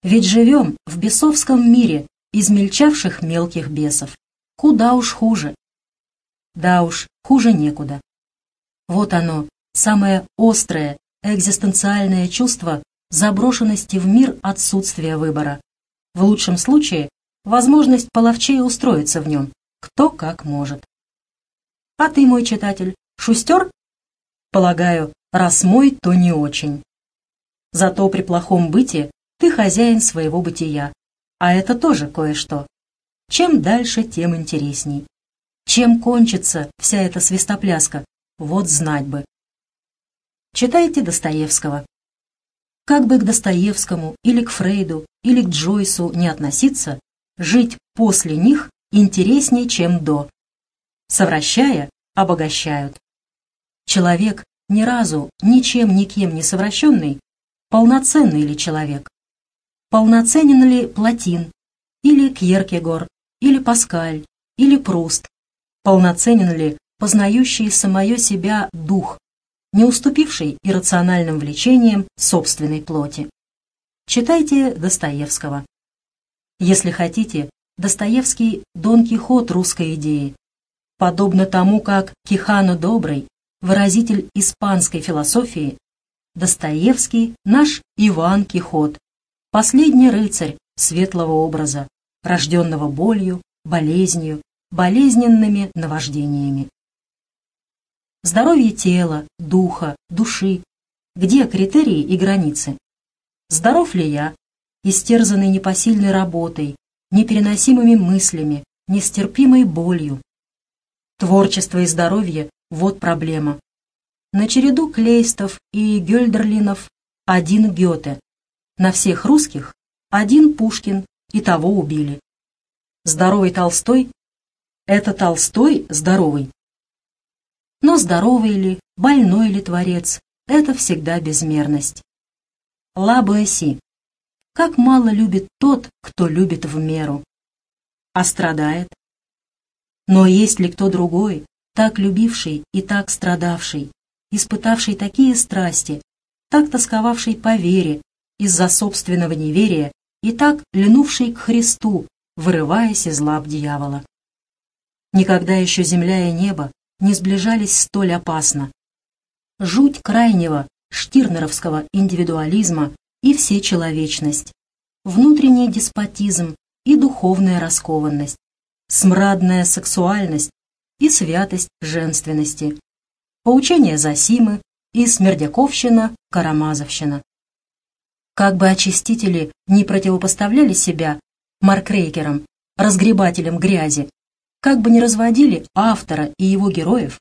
ведь живем в бесовском мире измельчавших мелких бесов. Куда уж хуже. Да уж, хуже некуда. Вот оно, самое острое, экзистенциальное чувство заброшенности в мир отсутствия выбора. В лучшем случае возможность половчее устроиться в нем, кто как может. А ты, мой читатель, шустер? Полагаю, раз мой, то не очень. Зато при плохом быте ты хозяин своего бытия, а это тоже кое-что. Чем дальше, тем интересней. Чем кончится вся эта свистопляска, вот знать бы. Читайте Достоевского. Как бы к Достоевскому или к Фрейду или к Джойсу не относиться, жить после них интереснее, чем до. Совращая, обогащают. Человек, ни разу ничем никем не совращенный, полноценный ли человек? Полноценен ли Платин, или Кьеркегор, или Паскаль, или Пруст? Полноценен ли познающий самое себя дух, не уступивший иррациональным влечениям собственной плоти? Читайте Достоевского. Если хотите, Достоевский – Дон Кихот русской идеи. Подобно тому, как Кихано Добрый, выразитель испанской философии, Достоевский – наш Иван Кихот, последний рыцарь светлого образа, рожденного болью, болезнью, болезненными наваждениями. Здоровье тела, духа, души. Где критерии и границы? Здоров ли я, истерзанный непосильной работой, непереносимыми мыслями, нестерпимой болью? Творчество и здоровье – вот проблема. На череду Клейстов и Гёльдерлинов один Гёте. На всех русских один Пушкин, и того убили. Здоровый Толстой — это Толстой здоровый. Но здоровый ли, больной ли творец — это всегда безмерность. Ла Буэси. Как мало любит тот, кто любит в меру. А страдает. Но есть ли кто другой, так любивший и так страдавший, испытавший такие страсти, так тосковавший по вере из-за собственного неверия и так ленувший к Христу, вырываясь из лап дьявола. Никогда еще земля и небо не сближались столь опасно. Жуть крайнего штирнеровского индивидуализма и всечеловечность, внутренний деспотизм и духовная раскованность, смрадная сексуальность и святость женственности, поучение Засимы и смердяковщина, карамазовщина. Как бы очистители не противопоставляли себя маркрейкерам, разгребателям грязи, как бы не разводили автора и его героев,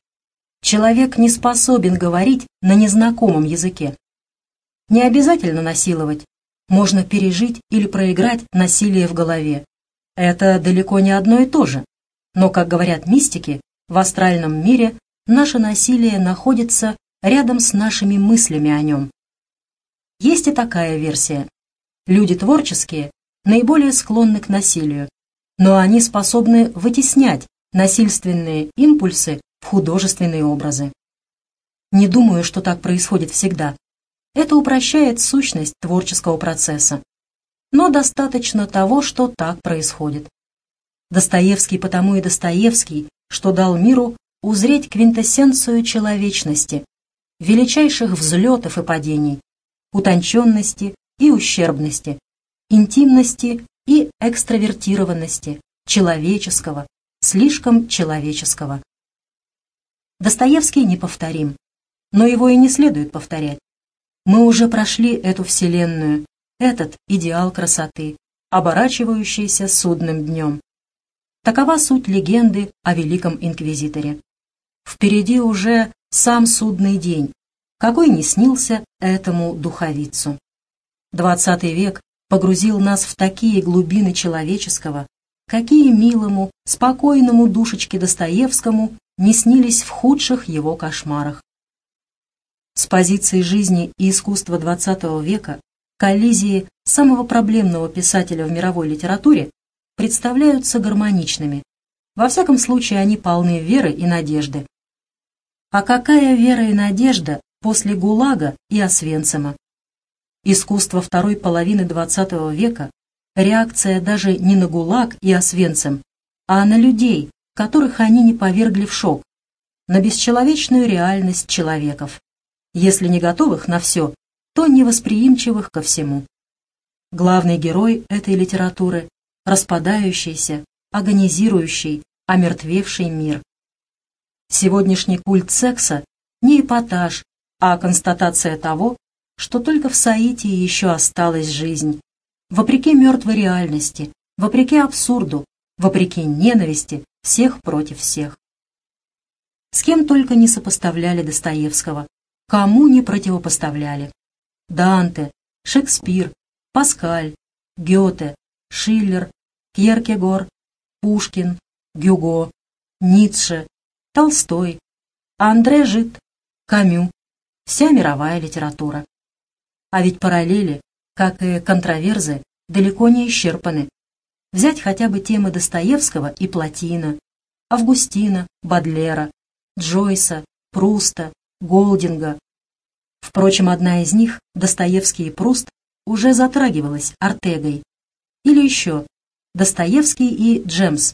человек не способен говорить на незнакомом языке. Не обязательно насиловать, можно пережить или проиграть насилие в голове. Это далеко не одно и то же. Но, как говорят мистики, в астральном мире наше насилие находится рядом с нашими мыслями о нем. Есть и такая версия. Люди творческие наиболее склонны к насилию, но они способны вытеснять насильственные импульсы в художественные образы. Не думаю, что так происходит всегда. Это упрощает сущность творческого процесса. Но достаточно того, что так происходит. Достоевский потому и Достоевский, что дал миру узреть квинтэссенцию человечности, величайших взлетов и падений, утонченности и ущербности, интимности и экстравертированности, человеческого, слишком человеческого. Достоевский неповторим, но его и не следует повторять. Мы уже прошли эту вселенную, этот идеал красоты, оборачивающийся судным днем. Такова суть легенды о Великом Инквизиторе. Впереди уже сам судный день, какой не снился этому духовицу. Двадцатый век погрузил нас в такие глубины человеческого, какие милому, спокойному душечке Достоевскому не снились в худших его кошмарах. С позиции жизни и искусства XX века коллизии самого проблемного писателя в мировой литературе представляются гармоничными. Во всяком случае, они полны веры и надежды. А какая вера и надежда после ГУЛАГа и Освенцима? Искусство второй половины XX века – реакция даже не на ГУЛАГ и Освенцим, а на людей, которых они не повергли в шок, на бесчеловечную реальность человеков, если не готовых на все, то невосприимчивых ко всему. Главный герой этой литературы – распадающийся, агонизирующий, омертвевший мир. Сегодняшний культ секса не эпатаж, а констатация того, что только в Саитии еще осталась жизнь. Вопреки мертвой реальности, вопреки абсурду, вопреки ненависти всех против всех. С кем только не сопоставляли Достоевского, кому не противопоставляли. Данте, Шекспир, Паскаль, Гёте, Шиллер, Кьеркегор, Пушкин, Гюго, Ницше, Толстой, Андре Жит, Камю, вся мировая литература. А ведь параллели, как и контроверзы, далеко не исчерпаны. Взять хотя бы темы Достоевского и Платина, Августина, Бадлера, Джойса, Пруста, Голдинга. Впрочем, одна из них, Достоевский и Пруст, уже затрагивалась Артегой. Или еще Достоевский и Джемс.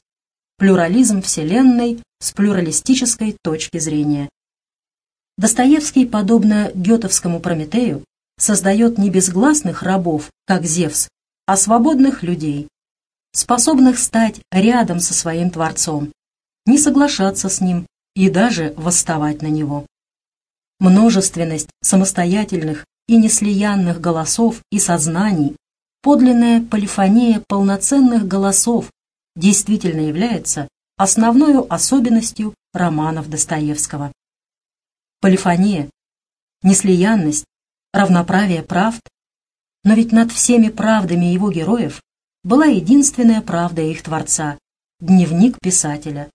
Плюрализм Вселенной с плюралистической точки зрения. Достоевский, подобно Гетовскому Прометею, создает не безгласных рабов, как Зевс, а свободных людей, способных стать рядом со своим Творцом, не соглашаться с ним и даже восставать на него. Множественность самостоятельных и неслиянных голосов и сознаний, подлинная полифония полноценных голосов действительно является основной особенностью романов Достоевского. Полифония, неслиянность, равноправие правд, но ведь над всеми правдами его героев была единственная правда их Творца — дневник писателя.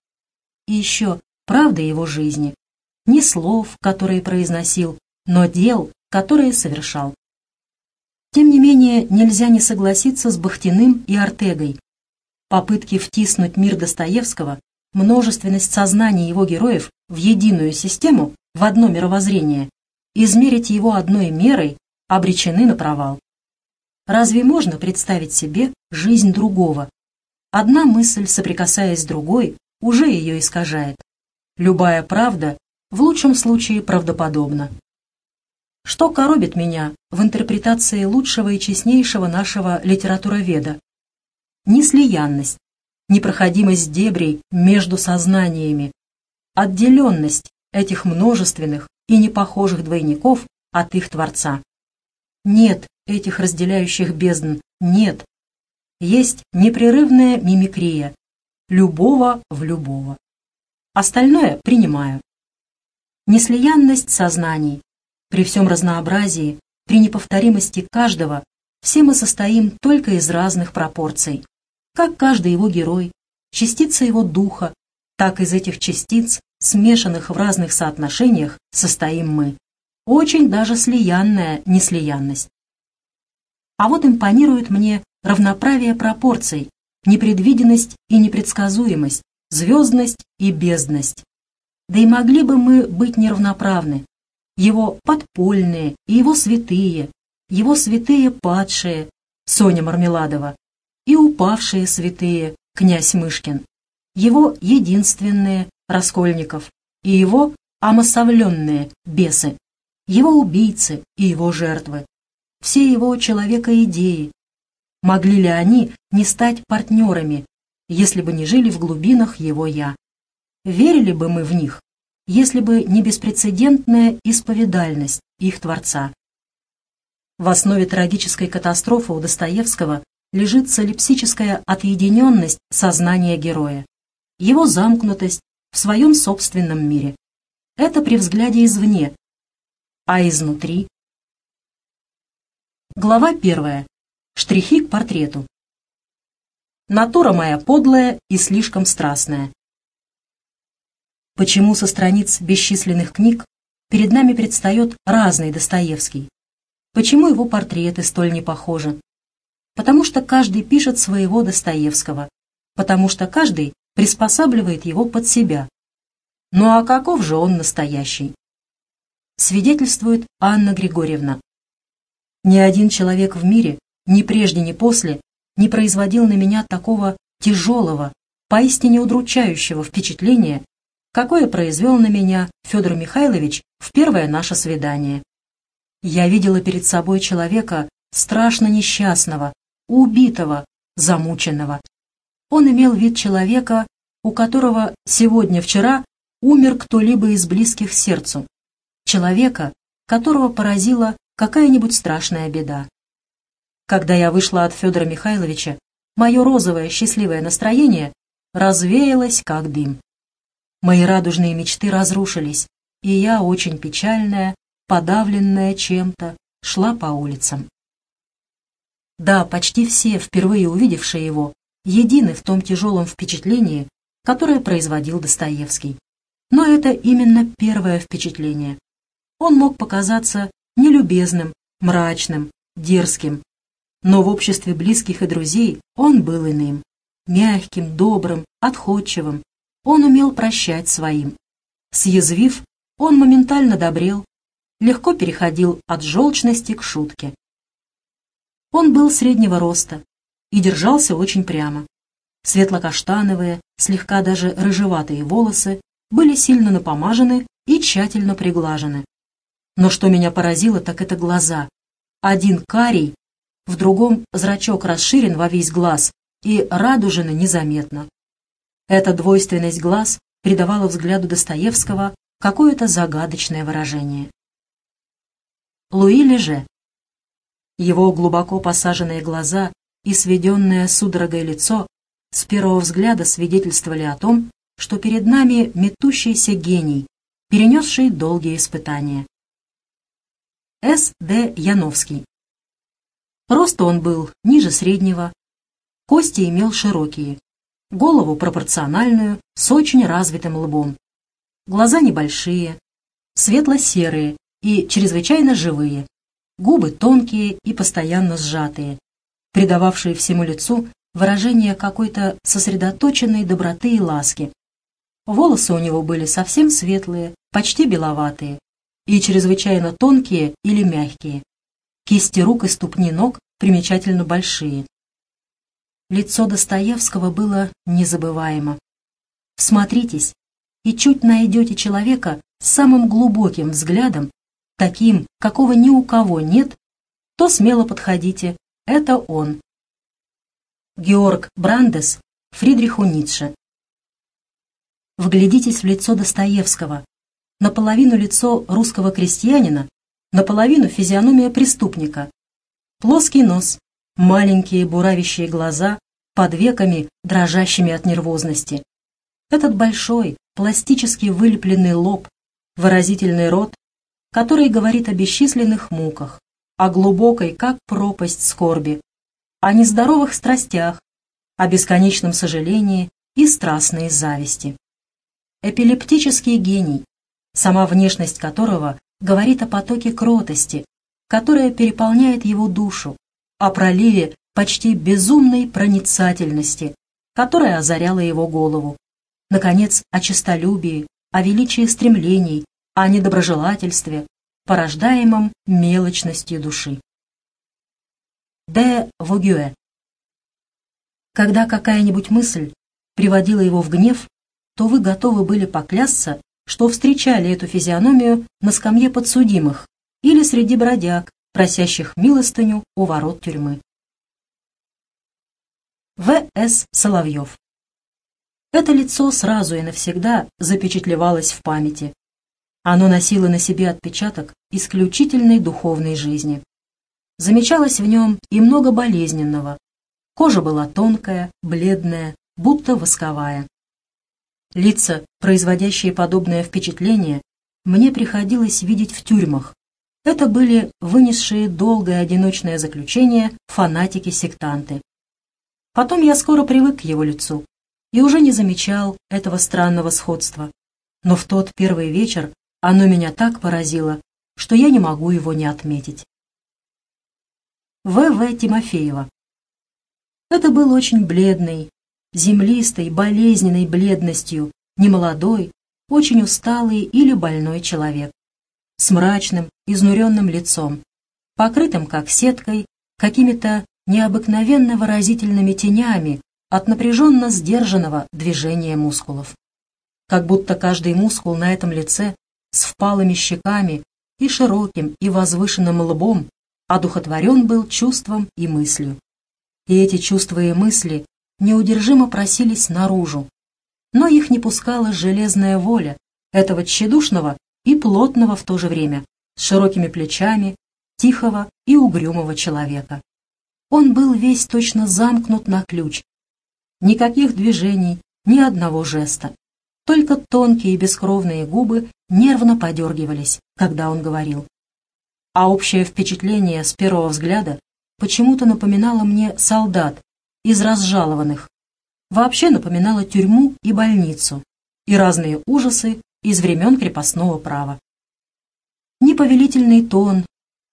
И еще правда его жизни, не слов, которые произносил, но дел, которые совершал. Тем не менее, нельзя не согласиться с Бахтиным и Артегой. Попытки втиснуть мир Достоевского, множественность сознаний его героев в единую систему, в одно мировоззрение, измерить его одной мерой, обречены на провал. Разве можно представить себе жизнь другого? Одна мысль, соприкасаясь с другой, уже ее искажает. Любая правда в лучшем случае правдоподобна. Что коробит меня в интерпретации лучшего и честнейшего нашего литературоведа? Неслиянность, непроходимость дебрей между сознаниями, отделенность этих множественных, и непохожих двойников от их Творца. Нет этих разделяющих бездн, нет. Есть непрерывная мимикрия, любого в любого. Остальное принимаю. Неслиянность сознаний. При всем разнообразии, при неповторимости каждого, все мы состоим только из разных пропорций. Как каждый его герой, частица его духа, так из этих частиц смешанных в разных соотношениях, состоим мы. Очень даже слиянная неслиянность. А вот импонирует мне равноправие пропорций, непредвиденность и непредсказуемость, звездность и бездность. Да и могли бы мы быть неравноправны. Его подпольные и его святые, его святые падшие, Соня Мармеладова, и упавшие святые, князь Мышкин, его единственные, Раскольников, и его омасовленные бесы, его убийцы и его жертвы, все его человека-идеи. Могли ли они не стать партнерами, если бы не жили в глубинах его «я»? Верили бы мы в них, если бы не беспрецедентная исповедальность их Творца? В основе трагической катастрофы у Достоевского лежит солипсическая отъединенность сознания героя, его замкнутость в своем собственном мире. Это при взгляде извне, а изнутри. Глава первая. Штрихи к портрету. Натура моя подлая и слишком страстная. Почему со страниц бесчисленных книг перед нами предстает разный Достоевский? Почему его портреты столь не похожи? Потому что каждый пишет своего Достоевского, потому что каждый приспосабливает его под себя. Ну а каков же он настоящий? Свидетельствует Анна Григорьевна. Ни один человек в мире, ни прежде, ни после, не производил на меня такого тяжелого, поистине удручающего впечатления, какое произвел на меня Федор Михайлович в первое наше свидание. Я видела перед собой человека страшно несчастного, убитого, замученного. Он имел вид человека, у которого сегодня-вчера умер кто-либо из близких сердцу, человека, которого поразила какая-нибудь страшная беда. Когда я вышла от Федора Михайловича, мое розовое счастливое настроение развеялось, как дым. Мои радужные мечты разрушились, и я, очень печальная, подавленная чем-то, шла по улицам. Да, почти все, впервые увидевшие его, едины в том тяжелом впечатлении, которое производил Достоевский. Но это именно первое впечатление. Он мог показаться нелюбезным, мрачным, дерзким, но в обществе близких и друзей он был иным, мягким, добрым, отходчивым, он умел прощать своим. Съязвив, он моментально добрел, легко переходил от желчности к шутке. Он был среднего роста и держался очень прямо. Светло-каштановые, слегка даже рыжеватые волосы были сильно напомажены и тщательно приглажены. Но что меня поразило, так это глаза. Один карий, в другом зрачок расширен во весь глаз и радужина незаметно. Эта двойственность глаз придавала взгляду Достоевского какое-то загадочное выражение. Луи Леже. Его глубоко посаженные глаза и сведенное судорогой лицо с первого взгляда свидетельствовали о том, что перед нами метущийся гений, перенесший долгие испытания. С. Д. Яновский. Роста он был ниже среднего, кости имел широкие, голову пропорциональную, с очень развитым лбом. Глаза небольшие, светло-серые и чрезвычайно живые, губы тонкие и постоянно сжатые, придававшие всему лицу выражение какой-то сосредоточенной доброты и ласки. Волосы у него были совсем светлые, почти беловатые, и чрезвычайно тонкие или мягкие. Кисти рук и ступни ног примечательно большие. Лицо Достоевского было незабываемо. Всмотритесь, и чуть найдете человека с самым глубоким взглядом, таким, какого ни у кого нет, то смело подходите, это он. Георг Брандес Фридриху Ницше Вглядитесь в лицо Достоевского, наполовину лицо русского крестьянина, наполовину физиономия преступника. Плоский нос, маленькие буравящие глаза под веками, дрожащими от нервозности. Этот большой, пластически вылепленный лоб, выразительный рот, который говорит о бесчисленных муках, о глубокой, как пропасть скорби, о нездоровых страстях, о бесконечном сожалении и страстной зависти. Эпилептический гений, сама внешность которого говорит о потоке кротости, которая переполняет его душу, о проливе почти безумной проницательности, которая озаряла его голову. Наконец, о честолюбии, о величии стремлений, о недоброжелательстве, порождаемом мелочностью души. Де Вогюэ Когда какая-нибудь мысль приводила его в гнев, то вы готовы были поклясться, что встречали эту физиономию на скамье подсудимых или среди бродяг, просящих милостыню у ворот тюрьмы. В. С. Соловьев Это лицо сразу и навсегда запечатлевалось в памяти. Оно носило на себе отпечаток исключительной духовной жизни. Замечалось в нем и много болезненного, Кожа была тонкая, бледная, будто восковая. Лица, производящие подобное впечатление, мне приходилось видеть в тюрьмах. Это были вынесшие долгое одиночное заключение фанатики-сектанты. Потом я скоро привык к его лицу и уже не замечал этого странного сходства. Но в тот первый вечер оно меня так поразило, что я не могу его не отметить. В.В. Тимофеева Это был очень бледный, землистой, болезненной бледностью, немолодой, очень усталый или больной человек, с мрачным, изнуренным лицом, покрытым, как сеткой, какими-то необыкновенно выразительными тенями от напряженно сдержанного движения мускулов. Как будто каждый мускул на этом лице с впалыми щеками и широким и возвышенным лбом одухотворен был чувством и мыслью. И эти чувства и мысли неудержимо просились наружу, но их не пускала железная воля этого тщедушного и плотного в то же время, с широкими плечами, тихого и угрюмого человека. Он был весь точно замкнут на ключ. Никаких движений, ни одного жеста. Только тонкие бескровные губы нервно подергивались, когда он говорил. А общее впечатление с первого взгляда почему-то напоминало мне солдат, из разжалованных. Вообще напоминала тюрьму и больницу, и разные ужасы из времен крепостного права. Ни повелительный тон,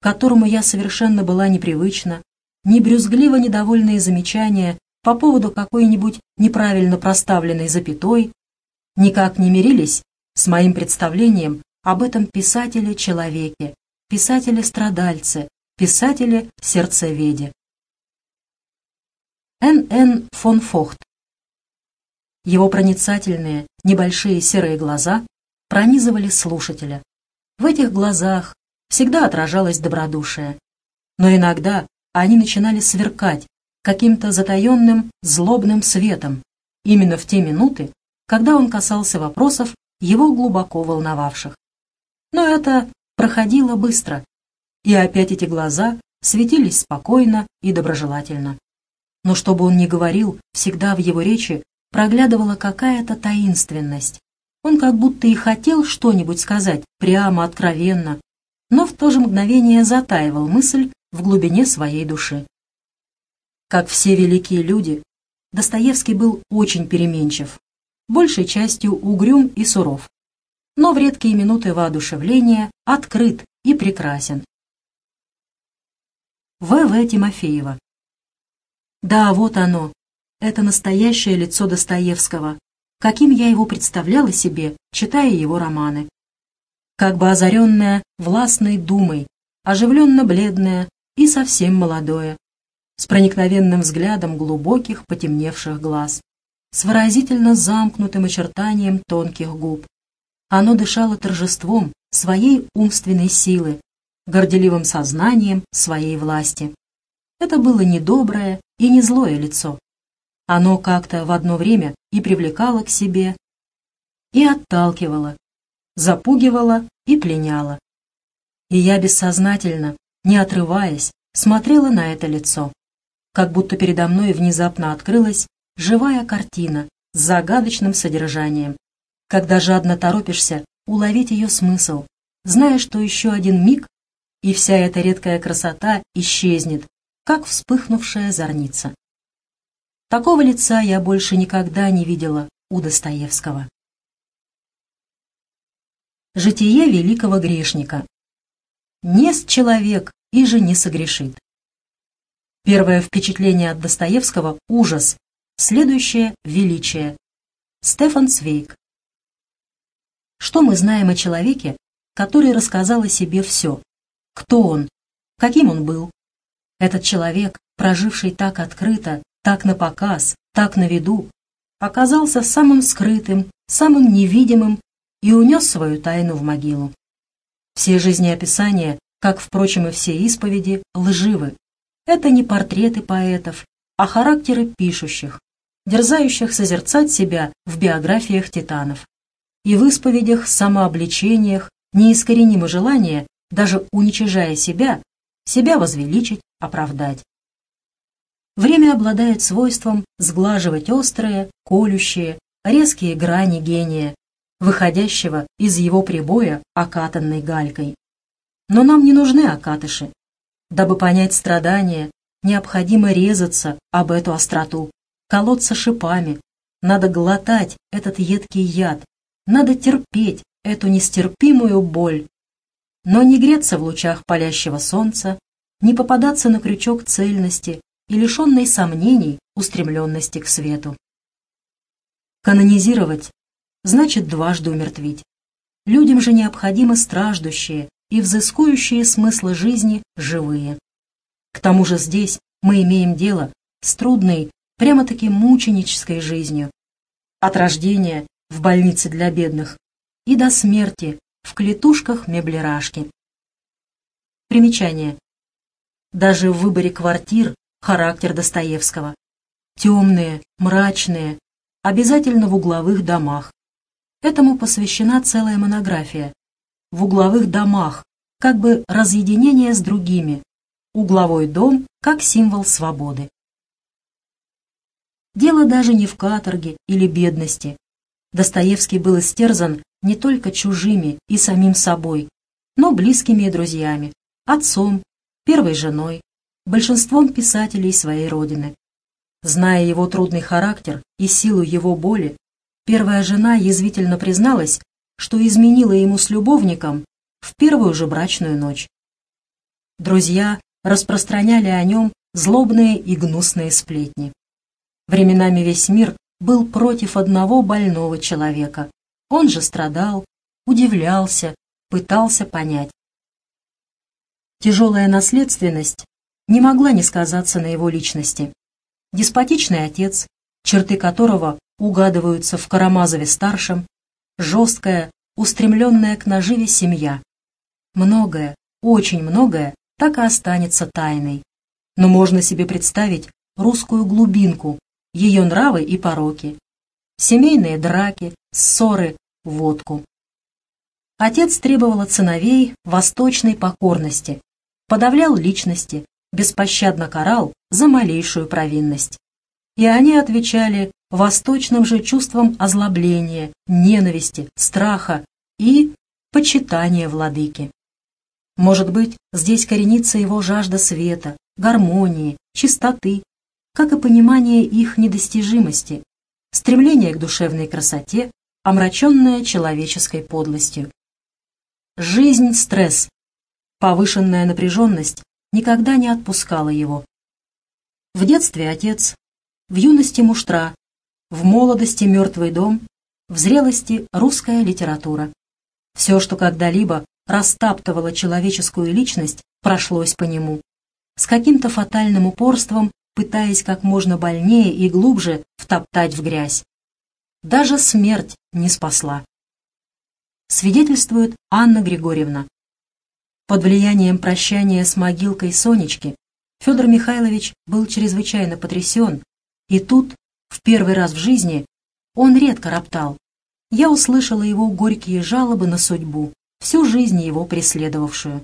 которому я совершенно была непривычна, ни брюзгливо недовольные замечания по поводу какой-нибудь неправильно проставленной запятой никак не мирились с моим представлением об этом писателе-человеке, писателе-страдальце, писателе-сердцеведе. Н.Н. фон Фохт. Его проницательные, небольшие серые глаза пронизывали слушателя. В этих глазах всегда отражалось добродушие. Но иногда они начинали сверкать каким-то затаенным, злобным светом, именно в те минуты, когда он касался вопросов, его глубоко волновавших. Но это проходило быстро, и опять эти глаза светились спокойно и доброжелательно но чтобы он ни говорил, всегда в его речи проглядывала какая-то таинственность. Он как будто и хотел что-нибудь сказать, прямо, откровенно, но в то же мгновение затаивал мысль в глубине своей души. Как все великие люди, Достоевский был очень переменчив, большей частью угрюм и суров, но в редкие минуты воодушевления открыт и прекрасен. В.В. Тимофеева да, вот оно. Это настоящее лицо Достоевского, каким я его представляла себе, читая его романы. Как бы озаренное властной думой, оживленно бледное и совсем молодое, с проникновенным взглядом глубоких потемневших глаз, с выразительно замкнутым очертанием тонких губ. Оно дышало торжеством своей умственной силы, горделивым сознанием своей власти. Это было недоброе и не злое лицо. Оно как-то в одно время и привлекало к себе, и отталкивало, запугивало и пленяло. И я бессознательно, не отрываясь, смотрела на это лицо, как будто передо мной внезапно открылась живая картина с загадочным содержанием, когда жадно торопишься уловить ее смысл, зная, что еще один миг, и вся эта редкая красота исчезнет, как вспыхнувшая зорница. Такого лица я больше никогда не видела у Достоевского. Житие великого грешника. Нест человек, и же не согрешит. Первое впечатление от Достоевского – ужас, следующее – величие. Стефан Цвейк. Что мы знаем о человеке, который рассказал о себе все? Кто он? Каким он был? Этот человек, проживший так открыто, так на показ, так на виду, оказался самым скрытым, самым невидимым и унес свою тайну в могилу. Все жизнеописания, как, впрочем, и все исповеди, лживы. Это не портреты поэтов, а характеры пишущих, дерзающих созерцать себя в биографиях титанов. И в исповедях, самообличениях неискоренимо желание, даже уничижая себя, себя возвеличить, оправдать. Время обладает свойством сглаживать острые, колющие, резкие грани гения, выходящего из его прибоя окатанной галькой. Но нам не нужны окатыши. Дабы понять страдания, необходимо резаться об эту остроту, колоться шипами, надо глотать этот едкий яд, надо терпеть эту нестерпимую боль, но не греться в лучах палящего солнца, не попадаться на крючок цельности и лишенной сомнений устремленности к свету. Канонизировать значит дважды умертвить. Людям же необходимы страждущие и взыскующие смысла жизни живые. К тому же здесь мы имеем дело с трудной, прямо-таки мученической жизнью. От рождения в больнице для бедных и до смерти в клетушках меблерашки. Примечание. Даже в выборе квартир характер Достоевского. Темные, мрачные, обязательно в угловых домах. Этому посвящена целая монография. В угловых домах, как бы разъединение с другими. Угловой дом как символ свободы. Дело даже не в каторге или бедности. Достоевский был истерзан не только чужими и самим собой, но близкими и друзьями, отцом, первой женой, большинством писателей своей родины. Зная его трудный характер и силу его боли, первая жена язвительно призналась, что изменила ему с любовником в первую же брачную ночь. Друзья распространяли о нем злобные и гнусные сплетни. Временами весь мир был против одного больного человека, он же страдал, удивлялся, пытался понять. Тяжелая наследственность не могла не сказаться на его личности. Деспотичный отец, черты которого угадываются в Карамазове-старшем, жесткая, устремленная к наживе семья. Многое, очень многое так и останется тайной. Но можно себе представить русскую глубинку, ее нравы и пороки, семейные драки, ссоры, водку. Отец требовал от сыновей восточной покорности, подавлял личности, беспощадно карал за малейшую провинность. И они отвечали восточным же чувством озлобления, ненависти, страха и почитания владыки. Может быть, здесь коренится его жажда света, гармонии, чистоты, как и понимание их недостижимости, стремление к душевной красоте, омраченная человеческой подлостью. Жизнь — стресс. Повышенная напряженность никогда не отпускала его. В детстве отец, в юности муштра, в молодости мертвый дом, в зрелости русская литература. Все, что когда-либо растаптывало человеческую личность, прошлось по нему. С каким-то фатальным упорством, пытаясь как можно больнее и глубже втоптать в грязь. Даже смерть не спасла. Свидетельствует Анна Григорьевна. Под влиянием прощания с могилкой Сонечки Федор Михайлович был чрезвычайно потрясен, и тут, в первый раз в жизни, он редко роптал. Я услышала его горькие жалобы на судьбу, всю жизнь его преследовавшую.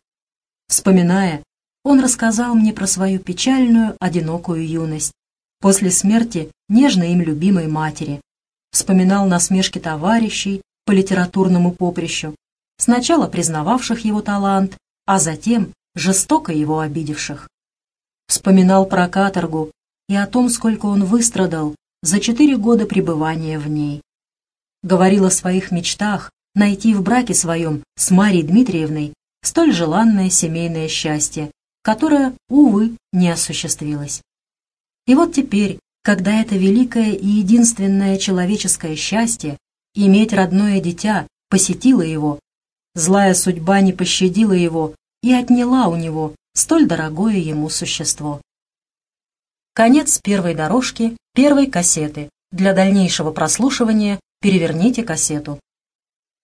Вспоминая, он рассказал мне про свою печальную, одинокую юность, после смерти нежно им любимой матери, вспоминал насмешки товарищей по литературному поприщу, сначала признававших его талант, а затем жестоко его обидевших. Вспоминал про каторгу и о том, сколько он выстрадал за четыре года пребывания в ней. Говорил о своих мечтах найти в браке своем с Марией Дмитриевной столь желанное семейное счастье, которое, увы, не осуществилось. И вот теперь, когда это великое и единственное человеческое счастье, иметь родное дитя, посетило его, злая судьба не пощадила его и отняла у него столь дорогое ему существо. Конец первой дорожки, первой кассеты. Для дальнейшего прослушивания переверните кассету.